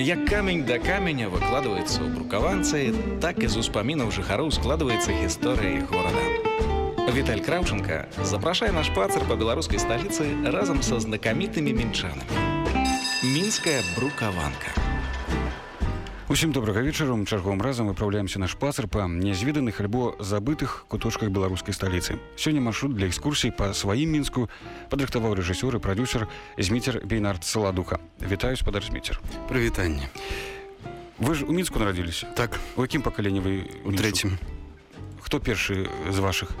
Як камень да каменя выкладваецца ў брукаванцы, так і з успамінаў жыхароў складваецца гісторыя іх горада. Віталь Краўченко запрашае наш пацар па беларускай сталіцы разам са знакамітымі мінчанамі. Мінская брукаванка. Усім добрага вечару чарговым разам выпраўляемся наш пацар па нязведаных альбо забытых куточках беларускай сталіцы. Сёння маршрут для экскурсій па сваім мінску падрыхтаваў рэжысёр і прадюсер зміцер бейнард саладуха. Вітаю спадар зміцер. Прывітанне. Вы ж у мінску нарадзіліся. Так У якім пакаленні вы у трэцім Хто першы з вашых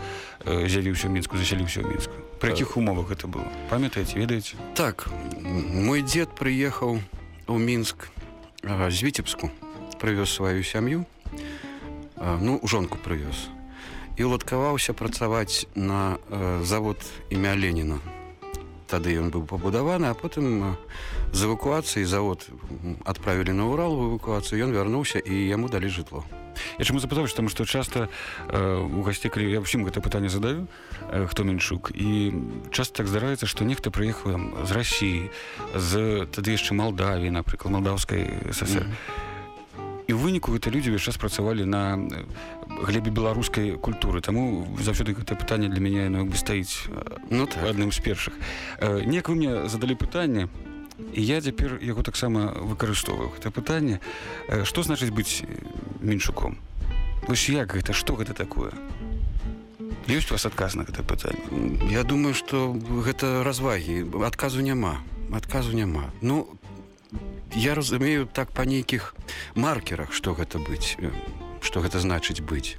э, з'явіўся ў мінску, засяліўся ў мінску. Пры якіх умовах гэта было? Памятаеце, ведаеце? Так мой дзед прыехаў у мінск з віцебску прывёз сваю сям'ю ну жонку прывёз і уладкаваўся працаваць на завод імя Леніна тады ён быў пабудаваны а потым з эвакуацыі завод адправілі на Урал у эвакуацыю ён вярнуўся і яму далі жытло Я чаму запытаў, таму што часта э, у гасці калі я ўсім гэта пытанне задаю, э, хто мінчук і часта так здараецца, што нехта прыехаў з рассіі, з тады яшчэ Малдавіі, напрыклад малдаўскай ССР. Mm -hmm. І ў выніку гэта людзі час працавалі на глебе беларускай культуры. Таму заўсёды гэта пытанне для мяне яно бы стаіць ну так. адным з першых. Неяк вы мне задалі пытанне, І я цяпер яго таксама выкарыстоўваю гэта пытанне што значыць быць мінчуком вось як гэта што гэта такое ёсць у вас адказ на гэта пытанне Я думаю што гэта развагі адказу няма адказу няма ну я разумею так па нейкіх маркерах што гэта быць што гэта значыць быць.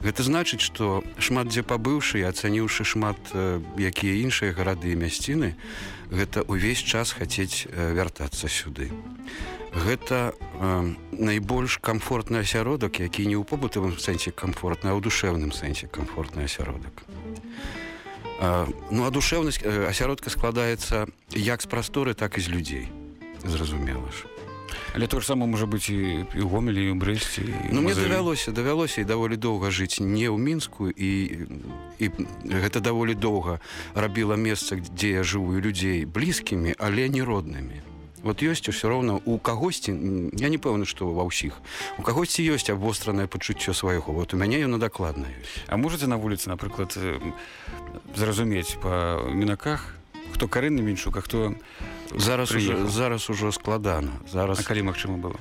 Гэта значыць што шмат дзе пабыўшы ацаніўшы шмат якія іншыя гарады і мясціны гэта ўвесь час хацець вяртацца сюды. Гэта э, найбольш комфортны асяродак які не ў побытавым сэнсе комфортна а ў душэўным сэнсе комфортны асяродак. Э, ну а душэўнасць э, асяродка складаецца як з прасторы так і з людзей. Зразумела ж але то ж сама можа быць і у гомелі у брэсці ну мне давялося давялося і даволі доўга жыць не ў мінску і і гэта даволі доўга рабіла месца дзе я жывую людзей блізкімі але не роднымі. Вот ёсць усё роўна у кагосьці я не пэўны што ва ўсіх у кагосьці ёсць абвостранае пачуццё свайго. Вот у мяне яно дакладна ёсць. А можете на вуліцы напрыклад зразумець па мінаках хто карэнны мінчук а хто зараз уже, зараз ужо складана зараз а калі магчыма было?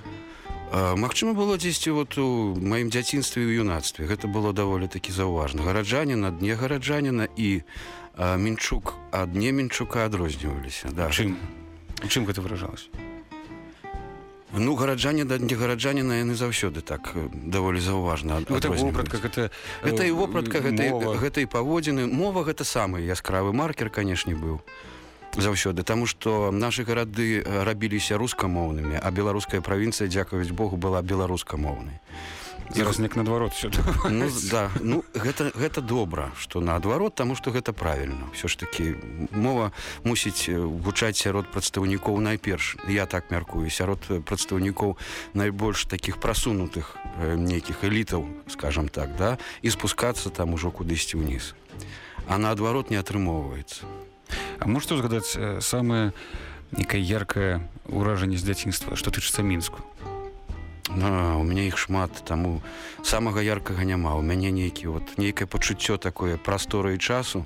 Магчыма было дзесьці вот у маім дзяцінстве і юнацтве. Гэта было даволі такі заўважна. Гараджаніна дне гараджаніна і мінчук ад дне мінчука адрозніваліся да. Чым? Чым гэта выражалася ну гараджане да не гараджаніна яны заўсёды так даволі заўважна вопратка гэта гэта і вопратка гэтай гэтай паводзіны мова. гэта самы яскравы маркер канешне быў заўсёды таму што нашы гарады рабіліся рускамоўнымі а беларуская правінцыя дзякаваць Богу была беларускамоўнай зараз неяк наадварот ну, да. Ну гэта гэта добра что наадварот таму что гэта правильно. Все ж таки мова мусіць гучаць сярод прадстаўнікоў найперш я так мяркую. Сярод прадстаўнікоў найбольш таких прасунутых нейкіх элітаў скажем так да і спускацца там ужо кудысьці ўніз а наадварот не атрымоўваецца А можете згадаць самае некае яркае ўражанне з дзяцінства што тычыцца мінску А, у мяне іх шмат таму самага яркага няма. У мяне нейкі вот нейкае пачуццё такое прасторы і часу.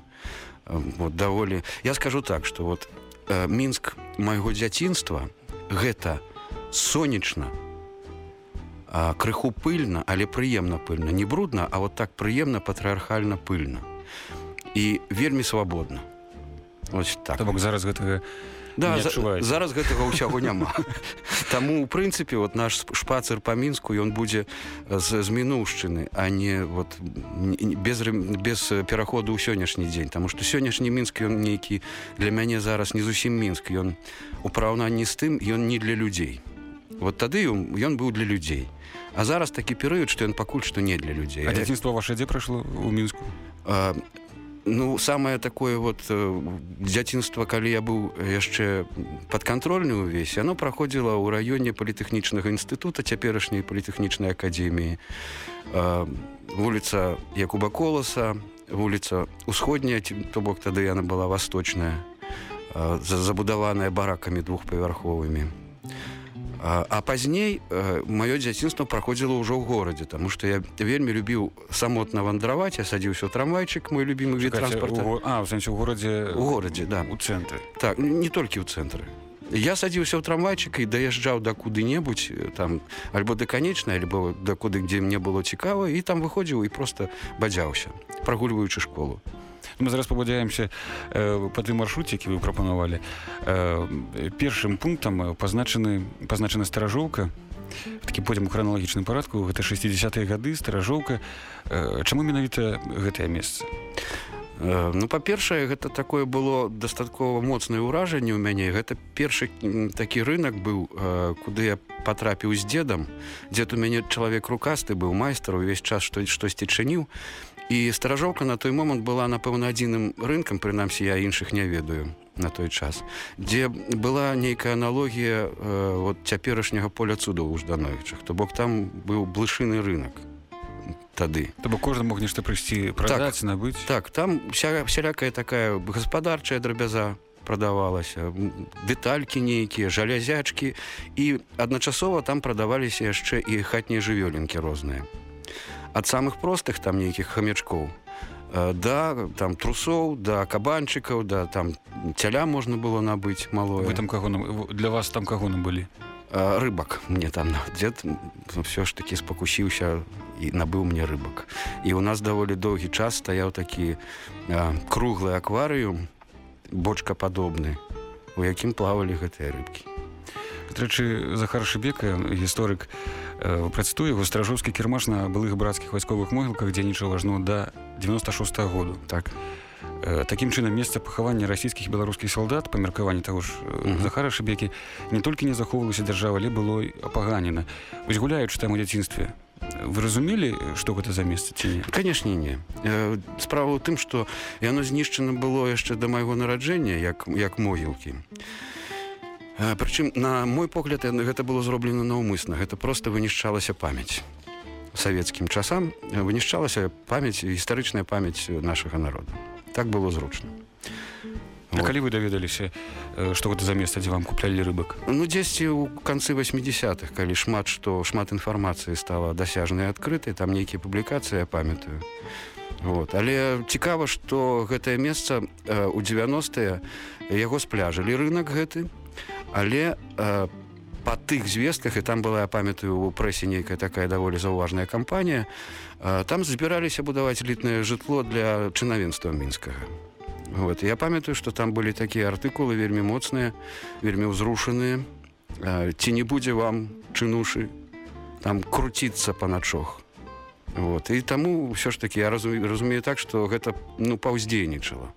Вот даволі. Я скажу так что вот э, мінск майго дзяцінства гэта сонечна крыху пыльна але прыемна пыльна. Не брудна а вот так прыемна патрыархальна пыльна. І вельмі свабодна. Ось так. Бок зараз гэтага да, за, зараз гэтага ўсяго няма. Таму у прынцыпе вот наш шпацыр па мінску ён будзе з, з мінуўшчыны а не вот без без пераходу ў сённяшні дзень. Таму што сённяшні мінск ён нейкі для мяне зараз не зусім мінск. Ён у параўнанні з тым ён не для людзей. Вот тады ён, быў для людзей. А зараз такі перыяд што ён пакуль што не для людзей. Дзяцінства ваше дзе прайшло у мінску? А, Ну самае такое вот дзяцінства калі я быў яшчэ падкантрольны ўвесь оно праходзіла ў раёне палітэхнічнага інстытута цяперашняй палітэхнічнай акадэміі. Вуліца Якуба коласа вуліца усходняя то бок тады яна была восточная забудаваная баракамі двухпавярховымі А, а пазней э, маё дзяцінства праходзіла ўжо ў горадзе тому что я вельмі любіў самотна вандраваць я садзіўся ў трамвайчык мой любимы від Чакайце, транспорта. у А, в сэнсе, у горадзе... у горадзе да. У цэнтры. так не толькі ў цэнтры я садзіўся ў трамвайчык і даязджаў да куды-небудзь э, там альбо да канечнай альбо да куды дзе мне было цікава і там выходзіў і просто бадзяўся прагульваючы школу Мы зараз пабудзяемся э, па тым маршруце, які вы прапанавалі. Э, першым пунктам э, пазначаны пазначана старажоўка. Такі пойдзем у храналагічным парадку, гэта 60-е гады старажоўка. Э, чаму менавіта гэтае месца? Э, Ну па-першае гэта такое было дастаткова моцнае ўражанне ў мяне гэта першы такі рынок быў э, куды я патрапіў з дзедам дзед у мяне чалавек рукасты быў майстар увесь час што штосьці чыніў і старажоўка на той момант была напэўна адзіным рынкам прынамсі я іншых не ведаю на той час дзе была нейкая аналогія э, от цяперашняга поля цудаў у ждановічах то бок там быў блышыны рынок тады То бок кожны мог нешта прыйсці прадаць, набыць. Так, там вся, всялякая такая гаспадарчая драбяза прадавалася, м, дэталькі нейкія, жалязячкі і адначасова там прадаваліся яшчэ і хатнія жывёлінкі розныя. Ад самых простых там нейкіх хамячкоў э, да там трусоў, да кабанчыкаў, да там цяля можна было набыць малое. Вы там каго для вас там каго былі? Э, рыбак мне там дзед все ж таки спакусіўся і набыў мне рыбак і у нас даволі доўгі час стаяў такі э, круглы акварыум бочка падобны у якім плавалі гэтыя рыбкі Рэчы Захар Шыбека, гісторык э, працуе яго стражоўскі кірмаш на былых брацкіх вайсковых могілках дзейнічаў ажно да 96 -го году. так Э, Такім чынам месца пахавання расійскіх беларускіх салдат па меркаванні таго ж э, Мгм. Захара Шыбекі не толькі не захоўвалася дзяржава, але было апаганена. Вось гуляючы там у дзяцінстве. Вы разумелі, што гэта за месца ці не? канешне не Э, справа ў тым што яно знішчана было яшчэ да майго нараджэння як як могілкі Э, прычым на мой погляд яно- гэта было зроблена наўмысна гэта просто вынішчалася памяць савецкім часам э, вынішчалася памяць гістарычная памяць нашага народа так было зручна Вот. калі вы даведаліся, э, што гэта за месца, дзе вам куплялі рыбак? Ну дзесьці ў канцы 80-х калі шмат што шмат інфармацыі стала дасяжнай адкрытай там нейкія публікацыі я памятаю вот. але цікава што гэтае месца э, у 90е яго спляжылі рынок гэты але э, па тых звестках і там была я памятаю у прэсе нейкая такая даволі заўважная кампанія э, там збіраліся будаваць элітнае жытло для чынавенства мінскага Вот. Я памятаю, што там былі такія артыкулы вельмі моцныя, вельмі ўзрушаныя. Э, Ці не будзе вам чынушы там круціцца па начох. Вот. І таму ўсё ж такі я разумею, разумею так, што гэта ну, паўздзейнічала.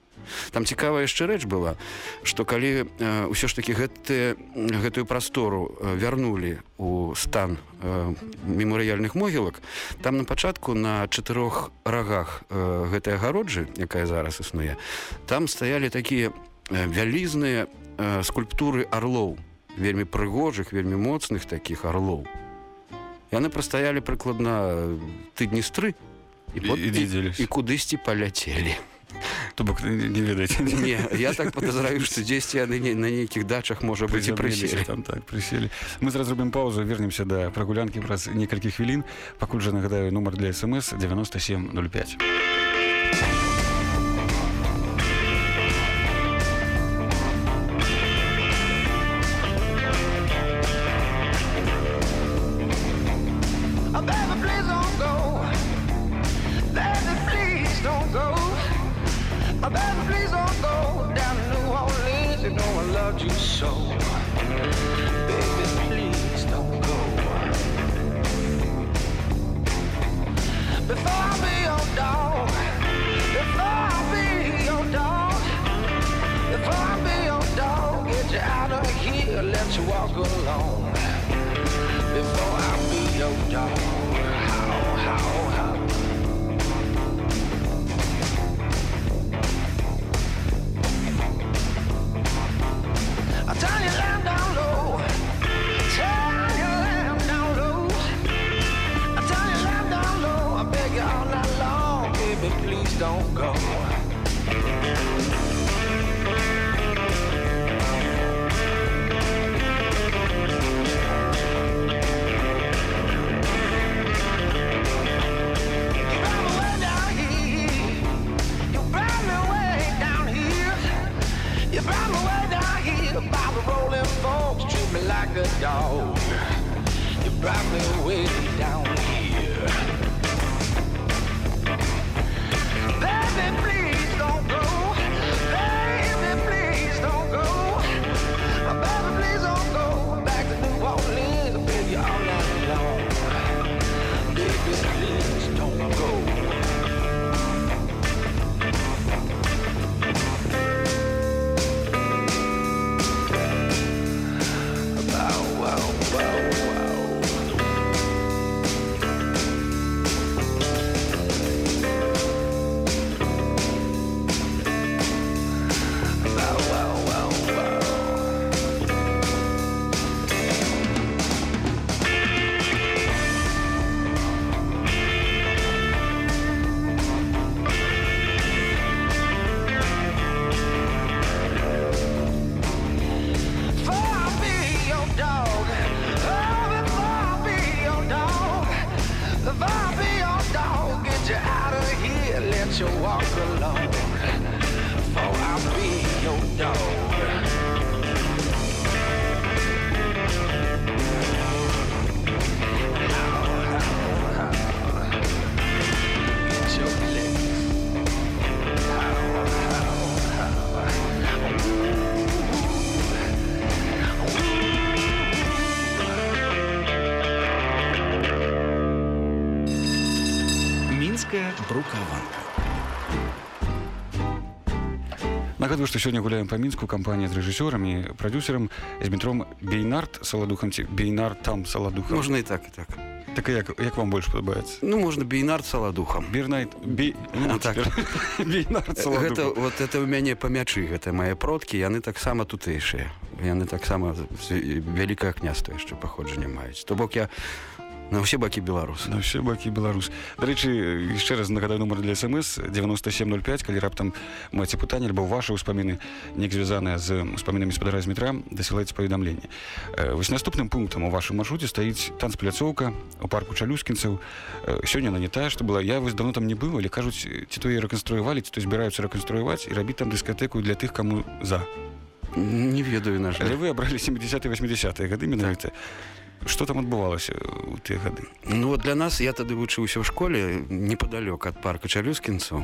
Там цікавая яшчэ рэч была, што калі э, ўсё ж такі гэты, гэтую прастору э, вярнулі ў стан э, мемарыяльных могілак, там на пачатку на чатырох рагах э, гэтай агароджы, якая зараз існуе, там стаялі такія э, вялізныя э, скульптуры арлоў, вельмі прыгожых, вельмі моцных такіх арлоў. Яны прастаялі прыкладна э, тыдні з тры і, І- і дзе дзеліся? і кудысьці паляцелі. То бок не ведаеце. Не, я так подозраю, што дзесьці яны не- на нейкіх дачах можа быць і прыселі. там так прыселі мы зараз зробім паузу вернемся да прагулянкі праз некалькі хвілін пакуль жа нагадаю нумар для смс 9705 Нагадваю, што сёння гуляем па мінску кампанія з рэжысёрам і прадюсерам з метром бейнард саладухам ці бейнар там саладуха Можно и так, и так. так як, як вам больш падабаецца Ну, можно бейнард саладухам. бернайт бей... ну, А, так. бейнард Гэта, саладухам. вот это ў мяне памячы гэта мае продкі яны таксама тутэйшыя яны таксама з- вялікае княства яшчэ паходжанне маюць то бок я на ўсе бакі беларусы. На ўсе бакі беларус. Дарэчы яшчэ раз нагадаю нумар для смс 9705 калі раптам маце пытанне альбо ваши ўспаміны неяк звязаныя з успамінамі спадара з метра дасылайце паведамленне. Э, вось наступным пунктам у вашым маршруце стаіць танцпляцоўка у парку чалюскінцаў. Э, сёння она не тая што была. Я вось давно там не быў але кажуць ці то і рэканструявалі ці то збіраюцца рэканструяваць і рабіць там дыскатэку для тых каму за. Не ведаю на жаль. Вы абралі 70 80 гады менавіта что там адбывалася ў тыя гады Ну вот для нас я тады вучыўся ў школе непадалёк ад парка чалюскінцаў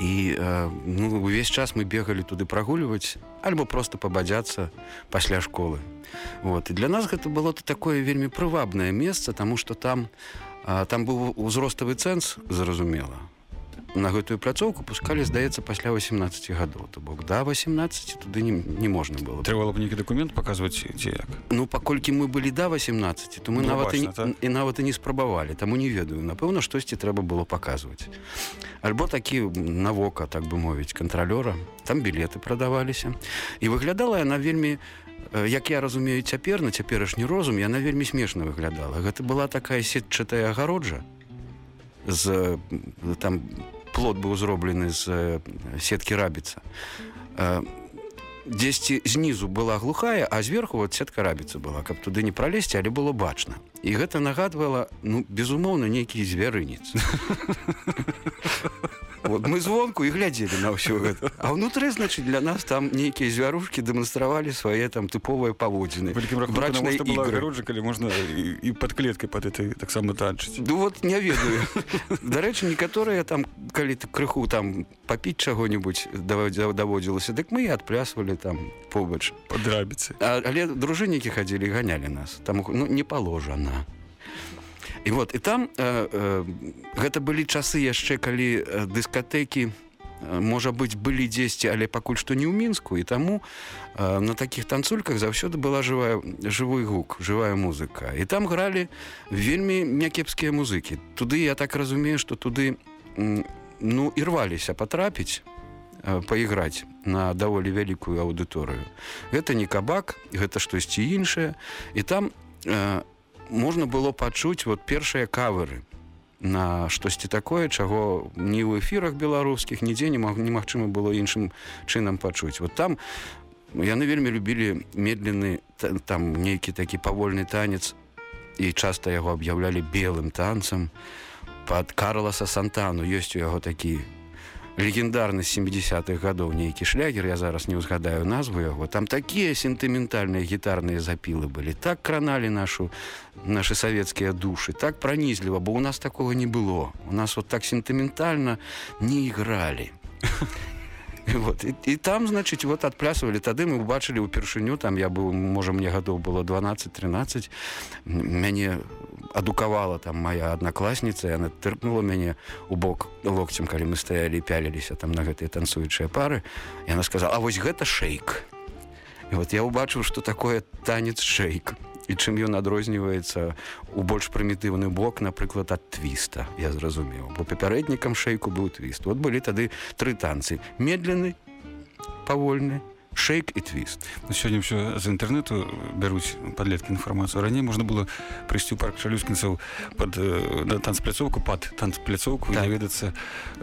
і э, ну, увесь час мы бегалі туды прагульваць альбо просто пабадзяцца пасля школы. Вот. І для нас гэта было такое вельмі прывабнае месца тому что там э, там быў узроставы цэнс зразумела на гэтую пляцоўку пускалі здаецца пасля 18 гадоў. То бок да 18 туды не, не можна было. Трэбала б нейкі дакумент паказваць ці як? Ну паколькі мы былі да 18 то мы Ну, нават і, бачна, так. і нават і не спрабавалі таму не ведаю. Напэўна штосьці трэба было паказваць. Альбо такі на вока так бы мовіць кантралёра. Там білеты прадаваліся. І выглядала яна вельмі як я разумею цяпер на цяперашні розум яна вельмі смешна выглядала. Гэта была такая сетчатая агароджа з там плод быў зроблены з э, сеткі рабіца Э, дзесьці знізу была глухая а зверху вот сетка рабіца была. Каб туды не пралезці але было бачна і гэта нагадвала ну безумоўна нейкі звярынец. Вот мы звонку і глядзелі на ўсё гэта. А ўнутры значыць для нас там нейкія звярушкі дэманстравалі свае там тыповыя паводзіны. Брачнай ігры. калі можна і, под клеткай под этой таксама танчыць. Ну вот не ведаю. Дарэчы некаторыя там калі ты крыху там папіць чаго-нибудь даводзілася дык мы і адплясвалі там побач. Под рабіцы А, але дружыннікі хадзілі ганялі нас. Там ну, не положана і вот і там э, э, гэта былі часы яшчэ калі дыскатэкі можа быць былі дзесьці але пакуль што не ў мінску. І таму э, на такіх танцульках заўсёды была жывая жывой гук жывая музыка. І там гралі вельмі някепскія музыкі. Туды я так разумею што туды ну і рваліся патрапіць э, пайграць на даволі вялікую аўдыторыю. Гэта не кабак гэта штосьці іншае. І там э, можна было пачуць вот першыя кавыры на штосьці такое чаго ні ў эфірах беларускіх нідзе не мог немагчыма было іншым чынам пачуць. Вот там яны вельмі любілі медленны та- там нейкі такі павольны танец і часта яго аб'яўлялі белым танцам. Под карласа сантану ёсць у яго такі легендарны 70-х гадоў нейкі шлягер я зараз не ўзгадаю назву яго там такія сентыментальныя гітарныя запілы былі так краналі нашу наши савецкія душы так пранізліва бо у нас такого не было. У нас вот так сентыментальна не ігралі вот і, і там значыць вот адплясывалі тады мы убачылі ўпершыню там я быў можа мне гадоў было 12-13 мяне адукавала там моя аднакласніца яна тыркнула мяне у бок локцем калі мы стаялі пяліліся там на гэтыя танцуючыя пары. Яна сказала вось гэта шейк і вот я ўбачыў что такое танец шейк. І чым ён адрозніваецца у больш прымітыўны бок напрыклад ад твіста я зразумеў. Бо папярэднікам шейку быў твіст. Вот былі тады тры танцы. Медленны павольны шейк і твіст Ну, сёння ўсё з інтэрнэту бяруць падлеткі інфармацыю раней можна было прыйсці ў парк чалюскінцаў пад э, на танцпляцоўку пад танцпляцоўку Так. так. даведацца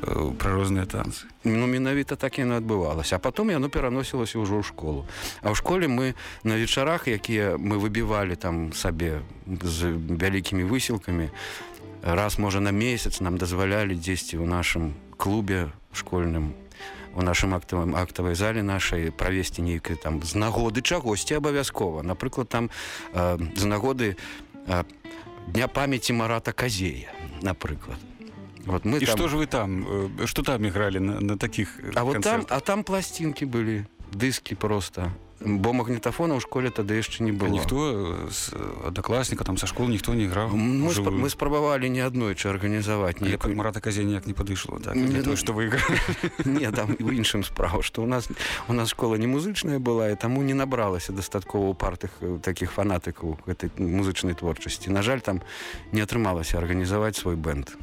э, пра розныя танцы Ну менавіта так яно адбывалася а потом яно пераносілася ўжо ў школу а ў школе мы на вечарах якія мы выбівалі там сабе з вялікімі высілкамі раз можа на месяц нам дазвалялі дзесьці ў нашым клубе школьным у нашым актавым актавай зале нашай правесці нейкай там з нагоды чагосьці абавязкова напрыклад там э, з нагоды э, дня памяці марата казея напрыклад вот мы і там... што ж вы там э, што там ігралі на, на такіх э, А вот там, а там пластинки были, диски просто. Бо магнітафона ў школе тады яшчэ не было. ніхто з аднакласніка там са школ ніхто не іграў Мы, Жывую. мы спрабавалі не аднойчы арганізаваць нейкую... марата казе ніяк не падышло так Не, не ну- то што вы Не, там ў іншым справа, што у нас у нас школа не музычная была і таму не набралася дастаткова партых такіх фанатыкаў гэтай музычнай творчасці. На жаль, там не атрымалася арганізаваць свой бэнд.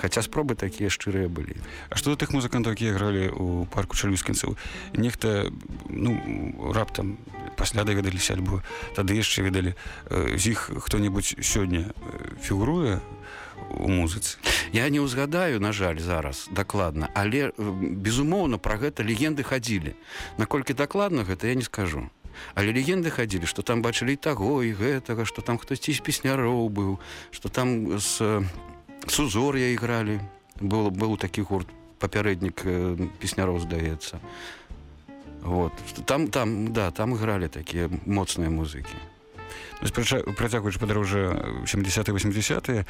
Хаця спробы такія шчырыя былі. А што да тых музыкантаў якія гралі ў парку чалюскінцаў нехта ну раптам пасля даведаліся альбо тады яшчэ ведалі э, з іх хто-небудзь сёння э, фігуруе у музыцы Я не ўзгадаю, на жаль, зараз дакладна, але э, безумоўна пра гэта легенды хадзілі. Наколькі дакладна гэта я не скажу. Але легенды хадзілі, што там бачылі і таго і гэтага, што там хтосьці з песняроў быў, што там з сузор'я ігралі. Был, быў такі гурт папярэднік э, песняроў здаецца. Вот. Там, там, да, там ігралі такія моцныя музыкі. Ну, працягваючы падарожжа 70-80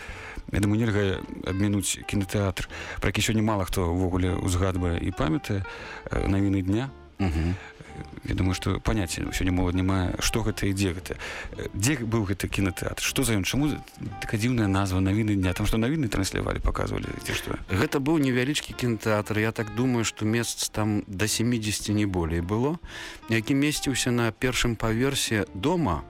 я думаю нельга абмінуць кінотэатр пра які сёння мала хто ўвогуле ўзгадвае і памятае э, навіны дня Угу. Я думаю што паняцця сёння молад не мае што гэта і дзе гэта Э, дзе быў гэты кінотэатр што за ён чаму такая дзіўная назва? Навіны дня? Там што навіны транслявалі паказвалі ці што Гэта быў невялічкі кінотэатр. Я так думаю, што месц там да 70 не болей было, які месціўся на першым паверсе дома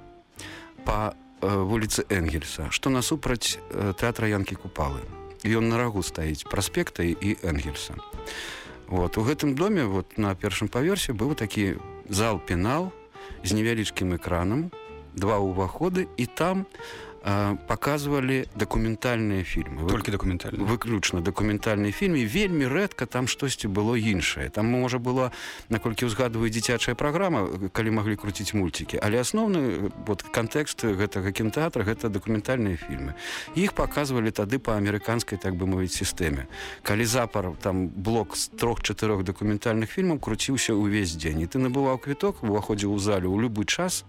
э, вуліцы Энгельса, што насупраць э, тэатра Янкі Купалы. Ён на рагу стаіць праспекта і Энгельса. Вот. У гэтым доме вот, на першым паверсе быў такі зал пенал з невялічкім экранам, два ўваходы і там э, паказвалі дакументальныя фільмы. Толькі дакументальна выключна дакументальны фільм і вельмі рэдка там штосьці было іншае там можа было наколькі ўзгадваю дзіцячая праграма калі маглі круціць мульцікі але асноўны вот кантэкст гэтага кінтэатра гэта дакументальныя фільмы іх паказвалі тады па амерыканскай так бы мовіць сістэме калі запар там блок з трох-чатырох дакументальных фільмаў круціўся ўвесь дзень і ты набываў квіток уваходзіў у залю ў любы час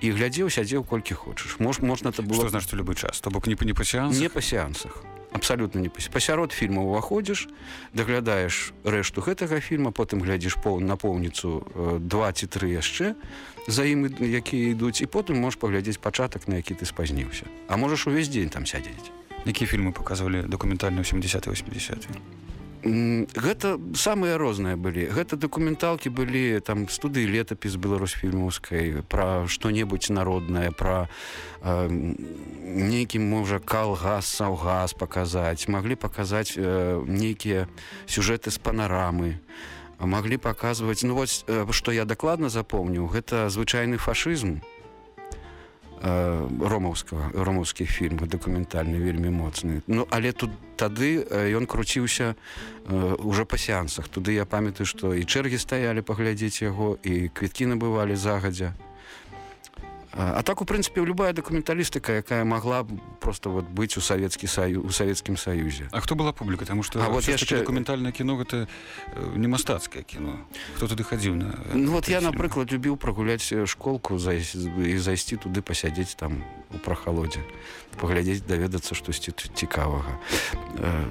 і глядзеў сядзеў колькі хочаш мож можна это было што значыць у любы час. То бок не, не па сеансах? Не па сеансах. Абсалютна не па- пасярод фільма ўваходзіш даглядаеш рэшту гэтага фільма потым глядзіш пол напоўніцу э, два ці тры яшчэ за ім якія ідуць і потым можаш паглядзець пачатак на які ты спазніўся. А можаш увесь дзень там сядзець. Якія фільмы паказвалі дакументальна 80 80 М, гэта самыя розныя былі. Гэта дакументалкі былі там студыі летапіс беларусфільмаўскай пра што-небудзь народнае пра э, нейкі можа калгас саўгас паказаць. Маглі паказаць э, нейкія сюжэты з панарамы. Маглі паказваць ну вось э, што я дакладна запомніў гэта звычайны фашызм ромаўскага ромаўскі фільм дакументальны вельмі моцны Ну але тут тады э, ён круціўся э, уже па сеансах. Туды я памятаю што і чэргі стаялі паглядзець яго і квіткі набывалі загадзя А, а так у прынцыпе любая дакументалістыка якая могла просто вот быць у савецкі саю у савецкім саюзе А хто была публіка тому что вот яшчэ дакументальнае кіно гэта э, не мастацкае кіно хто туды хадзіў на Ну вот я напрыклад любіў прагуляць э, школку зайс- і зайсці туды пасядзець там у прахалодзе паглядзець даведацца штосьці цікавага Э,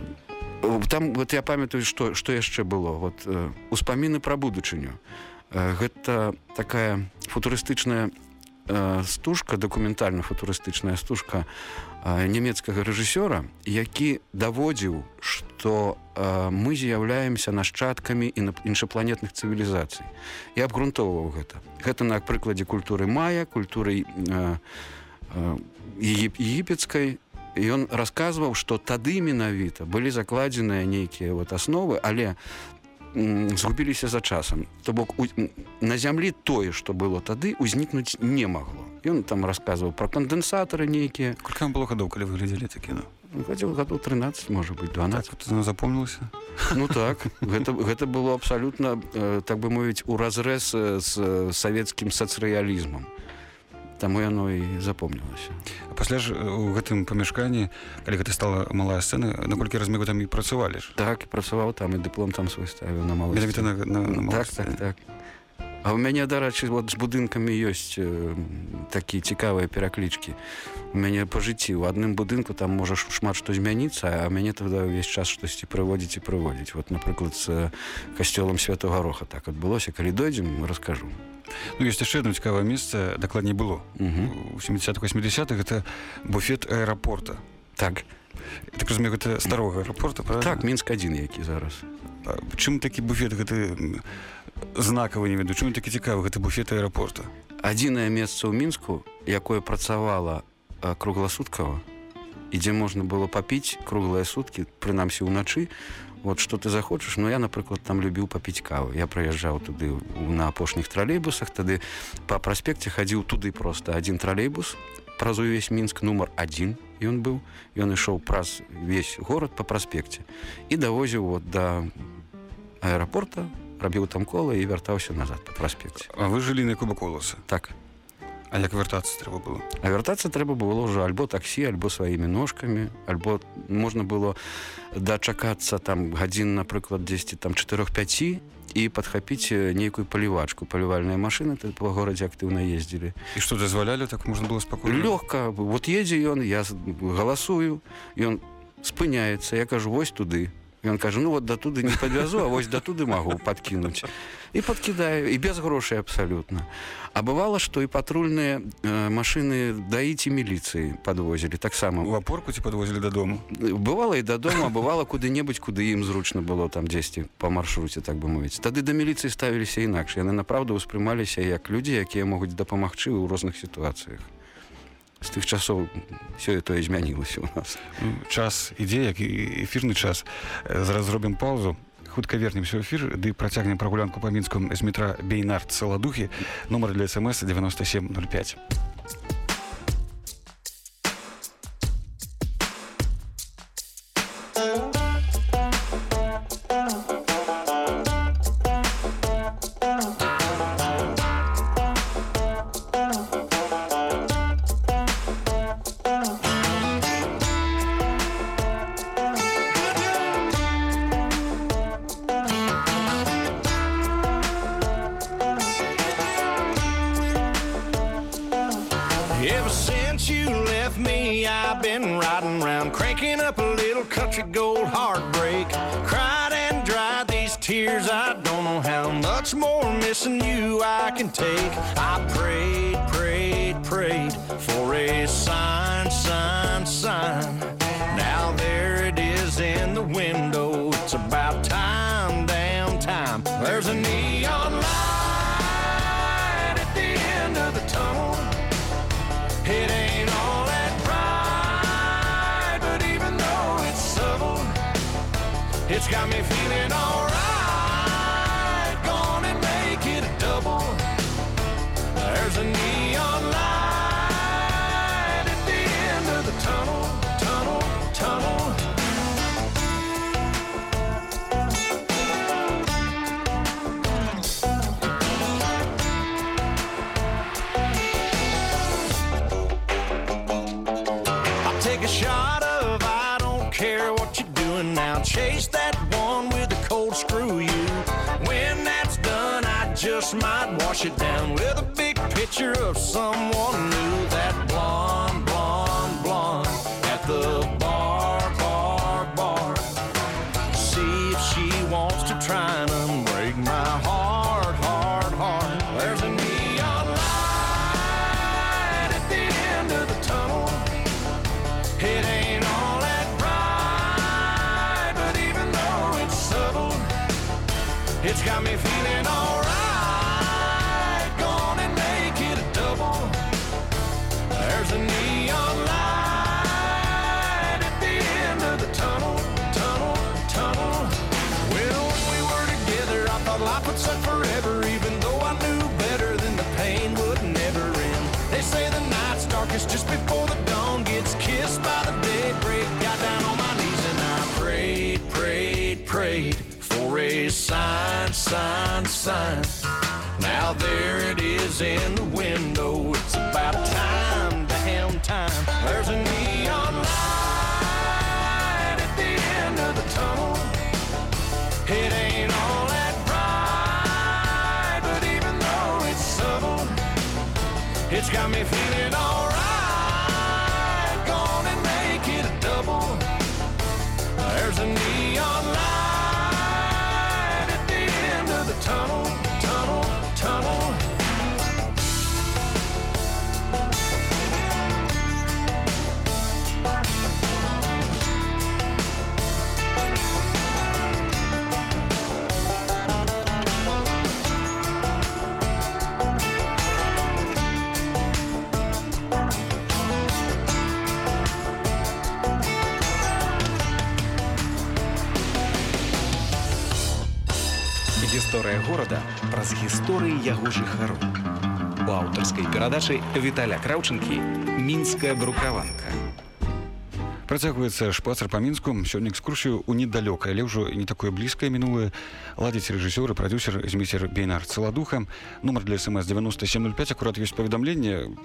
там вот я памятаю што што яшчэ было. Вот успаміны пра будучыню гэта такая футурыстычная стужка дакументальна футурыстычная стужка э, нямецкага рэжысёра які даводзіў што э, мы з'яўляемся нашчадкамі і іншапланетных цывілізацый. І абгрунтоўваў гэта. Гэта на прыкладзе культуры мая культуры э, э, егіп- егіпецкай. Ён расказваў што тады менавіта былі закладзеныя нейкія вот асновы але згубіліся за часам то бок у, на зямлі тое што было тады узнікнуць не магло. Ён там расказваў про кандэнсатары нейкія Колькі было гадоў калі вы глядзелі это кіно хацеў гадоў 13 можа быть 12 так, запомнілася Ну так гэта, гэта было абсалютна э, так бы мовіць у разрэз э, з э, савецкім сацрэалізмам Таму яно і запомнілася. Пасля ж у гэтым памяшканні калі гэта стала малая сцэна наколькі размегу там і працавалі ж? Так працаваў там і дыплом там свой ставіў на мал менавіта на, на, на так, так, так. А у мяне дарэчы вот з будынкамі ёсць э, такія цікавыя пераклічкі. У мяне па жыцці у адным будынку там можа шмат што змяніцца а мяне тогда ўвесь час штосьці прыводзіць і прыводзіць. Вот напрыклад з касцёлам святого роха так адбылося. Калі дойдзем раскажу Ну ёсць яшчэ одно цікавае месца дакладней было. У 70 80 гэта буфет аэрапорта так. Так разумею гэта старога аэрапорта правильно? так мінск адзін які зараз. Чым такі буфет гэты знакавы не веду чым такі цікавы гэты буфет аэрапорта адзінае месца ў мінску якое працавала а, кругласуткава і дзе можна было папіць круглыя суткі прынамсі ўначы вот что ты захочаш но я напрыклад там любіў папіць каву. Я прыязджаў туды на апошніх тралейбусах тады па праспекце хадзіў туды просто. Адзін тралейбус праз увесь мінск нумар адзін ён быў ён ішоў праз весь горад по праспекце і давозіў вот да аэрапорта рабіў там кола і вяртаўся назад по праспекце А вы жылі на кубаколаса так А як вяртацца трэба было А вяртацца трэба было ўжо альбо таксі альбо сваімі ножкамі альбо можна было дачакацца там гадзін напрыклад 10 там 4-5 і падхапіць нейкую палівачку палівальныя машыны тут па горадзе актыўна ездзілі і што дазвалялі так можна было спакойна лёгка вот едзе ён я галасую ён спыняецца я кажу вось туды Ён кажа ну вот датуды не падвязу а вось датуды магу падкінуць і падкідаю і без грошай абсалютна А бывала што і патрульныя э, машыны даіць міліцыі падвозілі таксама у апорку ці падвозілі дадому бывала і дадому а бывала куды-небудзь куды ім зручна было там дзесьці па маршруце так бы мовіць тады да міліцыі ставіліся інакш яны направду ўспрымаліся як людзі якія могуць дапамагчы ў розных сітуацыях з тых часоў сёе-тое змянілася у нас. Час ідзе як і эфірны час. Э, зараз зробім паузу. Хутка вернемся ў эфір ды працягнем прагулянку па мінску з метра бейнард саладухі нумар для смс 9705 take. I should sign, sign. Now there it is in the window. It's about time, damn time. There's a neon light at the end of the tunnel. It ain't all that bright, but even though it's subtle, it's got me feeling горада праз гісторыі яго жыхароў. У аўтарскай перадачы Віталя Краўчынкі мінская брукаванка. Працягваецца шпацар па мінску. Сёння экскурсію ў недалёкае але ўжо не такое блізкае мінулае. Ладзіць рэжысёр і прадюсер змейцер бейнар цаладуха. Нумар для смс 9705 акурат ёсць паведамленне.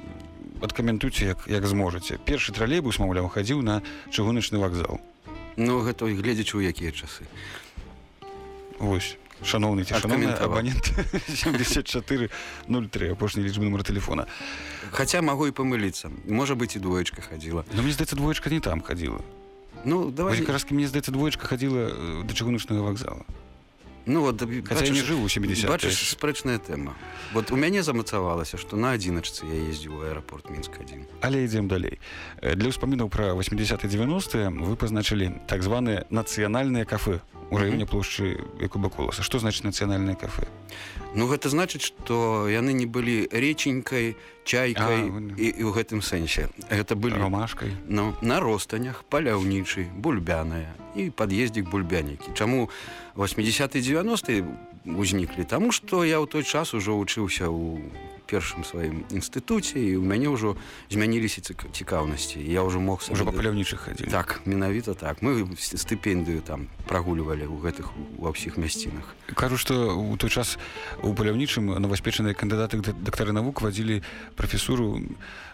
Адкаментуйце як як зможаце. Першы тралейбус маўляў хадзіў на чыгуначны вакзал. Ну гэта і гледзячы ў якія часы. Вось шаноўны ці шаноўны абанент 7403 апошні лічбы нумар телефона. Хаця магу і памыліцца можа быць і двоечка хадзіла но мне здаецца двоечка не там хадзіла Ну давай. Вось якраз мне здаецца двоечка хадзіла да чыгуначнага вакзала Ну вот да, Хаця я не жыў у 70-е. бачыш спрэчная тэма вот у мяне замацавалася што на адзіначцы я ездзіў у аэрапорт мінск адзін Але ідзем далей. Для ўспамінаў пра 80 90 вы пазначылі так званыя нацыянальныя кафе у раёне плошчы Якубаколаса. Што значыць нацыянальнае кафе? Ну гэта значыць што яны не былі реченькай чайкай А, і, і ў гэтым сэнсе. Гэта былі Ромашкай. ну, на ростанях паляўнічы бульбяная і пад'ездзік бульбянікі. Чаму 80 90 узніклі Таму што я ў той час ужо вучыўся ў першым сваім інстытуце і ў мяне ўжо змяніліся цік- цікаўнасці я ўжо мог Уже паляўнічых хадзілі. так менавіта так мы стыпендыю там прагульвалі ў гэтых ва ўсіх мясцінах Кажу, што ў той час у паляўнічым новаспечаныя кандыдаты дактары навук вадзілі прафесуру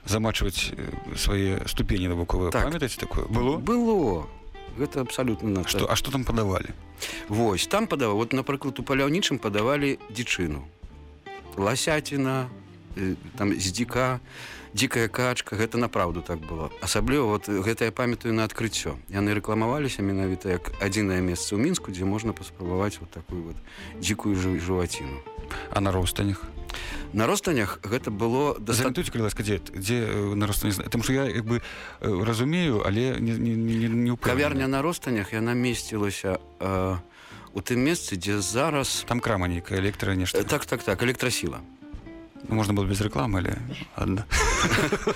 замачваць э, свае ступені навуковыя. Так. Памятаеце такое? Было? было гэта абсалютна на Што, а што там падавалі? Вось там падаваў вот напрыклад у паляўнічым падавалі дзічыну ласяціна э, там з дзіка дзікая качка гэта направду так было асабліва вот гэта я памятаю на адкрыццё яны рэкламаваліся менавіта як адзінае месца ў мінску дзе можна паспрабаваць вот такую вот дзікую жы- жываціну А на ростанях? на ростанях гэта было ласка, дзе, дзе э, на ростанях? Таму што я як бы э, разумею, але не, не, не, не ўпэўнены. кавярня на ростанях яна месцілася э, у тым месцы дзе зараз Там крама нейкая электра нешта. Э, так так так электрасіла Ну, можна было без рэкламы, але адна.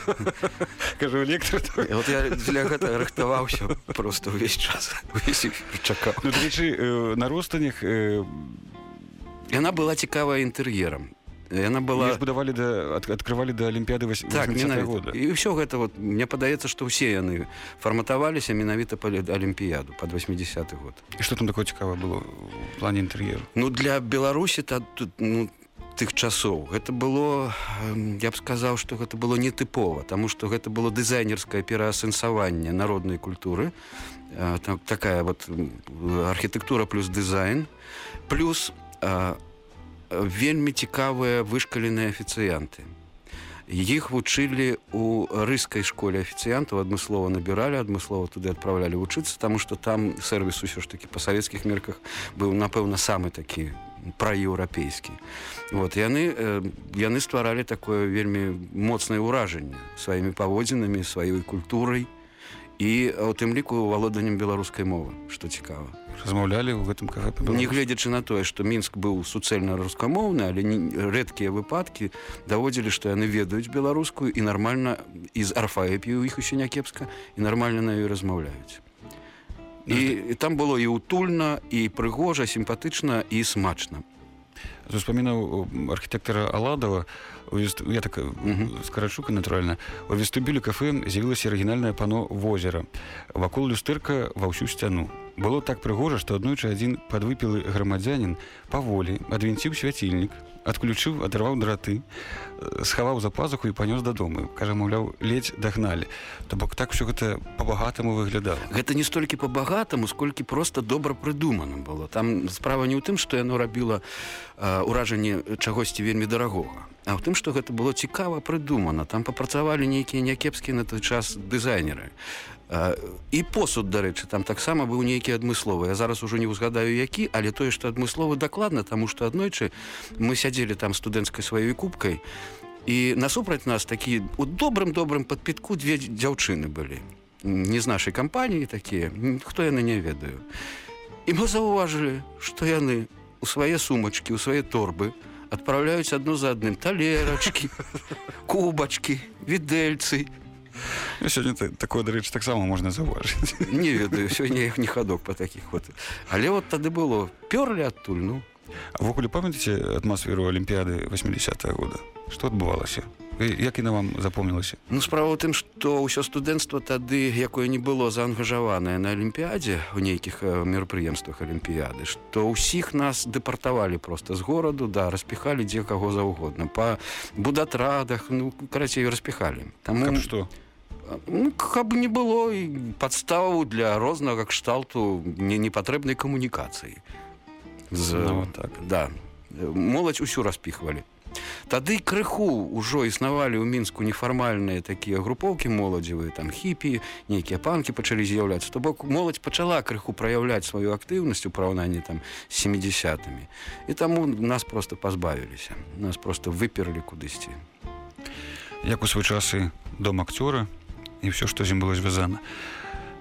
Кажу электра. то- І вот я для гэтага рыхтаваўся просто ўвесь час чакаў Ну, дарэчы, э, на ростанях э, яна была цікавая інтэр'ерам яна была... будавалі да, ад, адкрывалі да Алімпіяды 80 так года. і ўсё гэта вот мне падаецца што ўсе яны фарматаваліся менавіта па алімпіяду под 80 год І што там такое цікава было плане інтэр'еру? ну для беларусі та тут ну тых часоў гэта было я б сказаў што гэта было нетыпова тому что гэта было дызайнерскае пераасэнсаванне народнай культуры Э, там такая вот архітэктура плюс дызайн плюс э, вельмі цікавыя вышкаленыя афіцыянты. Іх вучылі у рыскай школе афіцыянтаў адмыслова набіралі адмыслова туды адпраўлялі вучыцца таму што там сервіс усё ж таки па савецкіх мерках быў напэўна самы такі праеўрапейскі. Вот яны э, яны стваралі такое вельмі моцнае ўражанне сваімі паводзінамі сваёй культурай і у тым ліку валоданнем беларускай мовы што цікава размаўлялі ў гэтым Нягледзячы на тое, што мінск быў суцэльна рускамоўны, але не, рэдкія выпадкі даводзілі, што яны ведаюць беларускую і нармальна і з арфаэпію ў іх усё някепска і нармальна на ёй размаўляюць. І, і там было і утульна і прыгожа, сімпатычна і смачна. успамінаў архітэктара аладова я так скарачука натуральна у вестыбюлі кафе з'явілася арыгінальнае пано возера вакол люстэрка ва ўсю сцяну было так прыгожа што аднойчы адзін падвыпілы грамадзянин паволі адвінціў свяцільнік адключыў адарваў драты схаваў за пазуху і панёс дадому кажа маўляў ледзь дагналі то бок так все гэта по-багатаму выглядала Гэта не столькі па-багатаму, сколькі проста добра прыдумана было. Там справа не ў тым, што яно рабіла э, ўражанне чагосьці вельмі дарагога. А ў тым, што гэта было цікава прыдумана. Там папрацавалі нейкія някепскія на той час дызайнеры. Э, І посуд, дарэчы, там таксама быў нейкі адмысловы. Я зараз ужо не ўзгадаю які, але тое, што адмысловы дакладна, таму што аднойчы мы сядзелі там студэнцкай сваёй кубкай. І насупраць нас такі у добрым добрым падпітку две дзяўчыны былі. Не з нашай кампаніі такія, хто яны не ведаю. І мы заўважылі, што яны у свае сумачкі, у свае торбы адпраўляюць адно за адным талерачкі, кубачкі, відэльцы. Сёння та- такое дарэчы таксама можна заўважыць Не ведаю, сёння іх не хадок па такіх вот. Але вот тады было пёрлі адтуль ну. ввогуле памятаце атмасферу алімпіяды 80 -го года што адбывалася І як яна вам запомнілася Ну справа ў тым, што ўсё студэнцтва тады, якое не было заангажаванае на алімпіядзе ў нейкіх э, мерапрыемствах алімпіяды, што ўсіх нас дэпартавалі проста з гораду, да распіхалі дзе каго заўгодна. па будатрадах, ну карацей распіхалі. Таму Каб што ну, каб не было і падставу для рознага кшталту не непатрэбнай камунікацыі. З, Ну, так. да. моладзь усю распіхвалі. Тады крыху ўжо існавалі ў мінску нефармальныя такія групоўкі моладзевыя там хіпі нейкія панкі пачалі з'яўляцца то бок моладзь пачала крыху праяўляць сваю актыўнасць у параўнанні там 70мі і таму нас просто пазбавіліся нас просто выперлі кудысьці як у свой часы дом акцёра і ўсё што з ім было звязана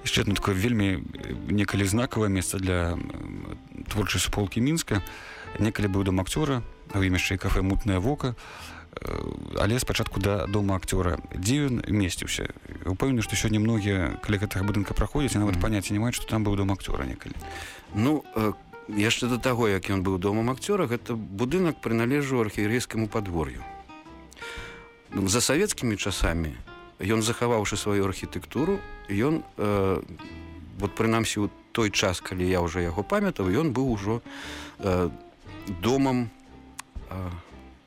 яшчэ одно такое вельмі э, некалі знакавае месца для творчай суполкі мінска некалі быў дом акцёра ў ім яшчэ кафе мутнае вока Э, але спачатку да дома акцёра дзе ён месціўся упэўнены што сёння многія калі гэтага будынка праходзяць нават Мгм. паняцця не маюць што там быў дом акцёра некалі. Ну э, яшчэ да таго як ён быў домам акцёра гэта будынак прыналежаў архіерейскаму падвор'ю. За савецкімі часамі ён захаваўшы сваю архітэктуру ён э, вот прынамсі ў той час калі я ўжо яго памятаў ён быў ужо э, домам э,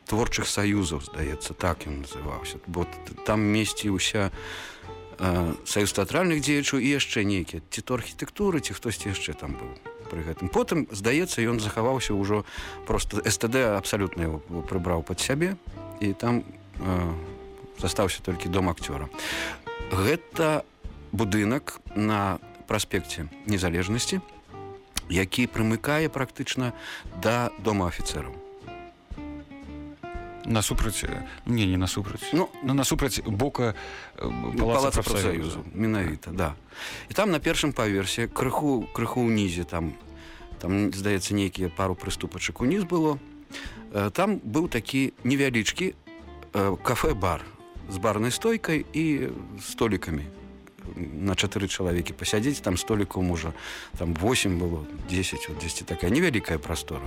творчых саюзаў здаецца так ён называўся бо т- там месціўся э, саюз тэатральных дзеячаў і яшчэ нейкія ці то архітэктуры ці хтосьці яшчэ там быў пры гэтым. Потым здаецца ён захаваўся ўжо просто стд абсалютна прыбраў пад сябе і там э, застаўся толькі дом акцёра. Гэта будынак на праспекце незалежнасці які прымыкае практычна да дома афіцераў насупраць э, не не насупраць. Ну ну насупраць бока э, палаца прафсаюзу менавіта да. І там на першым паверсе крыху крыху ўнізе там там здаецца нейкія пару прыступачак уніз было. Там быў такі невялічкі кафе-бар з барнай стойкай і столікамі на чатыры чалавекі пасядзець там століку мужа. Там 8 было 10 вот 10 такая невялікая прастора